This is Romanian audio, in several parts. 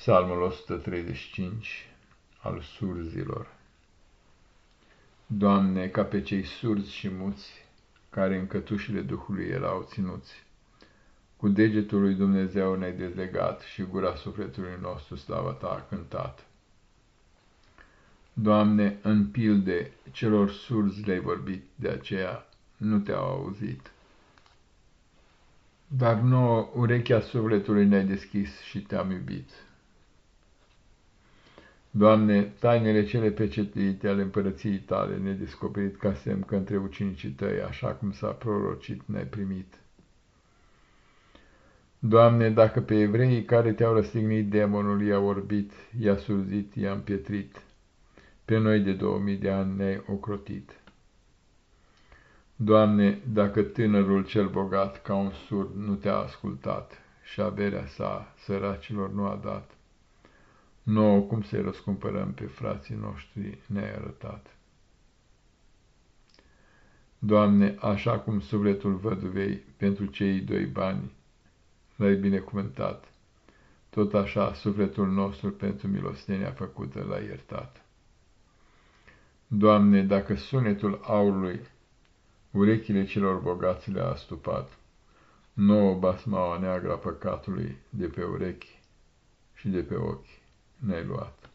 Psalmul 135 al surzilor Doamne, ca pe cei surzi și muți, care în cătușile Duhului erau ținuți, cu degetul lui Dumnezeu ne-ai dezlegat și gura sufletului nostru slava ta a cântat. Doamne, în pilde celor surzi le-ai vorbit, de aceea nu te-au auzit. Dar nouă urechea sufletului ne-ai deschis și te-am iubit. Doamne, tainele cele pecetuite ale împărăției tale ne descoperit ca semn că între ucenicii tăi, așa cum s-a prorocit, ne-ai primit. Doamne, dacă pe evreii care te-au răstignit demonul i-a orbit, i-a surzit, i-a împietrit, pe noi de două mii de ani ne-ai ocrotit. Doamne, dacă tânărul cel bogat ca un surd nu te-a ascultat și averea sa săracilor nu a dat, nouă cum să-i răscumpărăm pe frații noștri ne-ai arătat. Doamne, așa cum sufletul văduvei pentru cei doi bani l-ai binecuvântat, tot așa sufletul nostru pentru milostenia făcută l-ai iertat. Doamne, dacă sunetul aurului urechile celor bogați le-a astupat, nouă basmaua neagră a păcatului de pe urechi și de pe ochi ne-ai luat.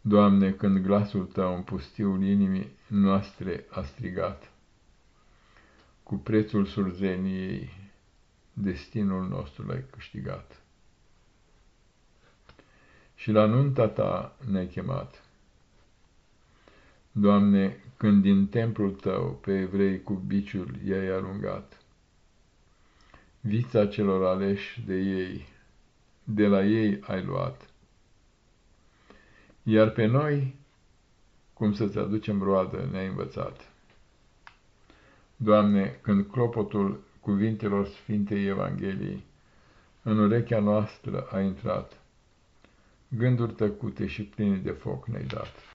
Doamne, când glasul Tău în pustiul inimii noastre a strigat, cu prețul surzeniei, destinul nostru l-ai câștigat. Și la nunta Ta ne-ai chemat. Doamne, când din templul Tău pe evrei cu biciul i-ai alungat, vița celor aleși de ei, de la ei ai luat. Iar pe noi, cum să-ți aducem roadă, ne-ai învățat. Doamne, când clopotul cuvintelor Sfintei Evangheliei în urechea noastră a intrat, gânduri tăcute și pline de foc ne-ai dat.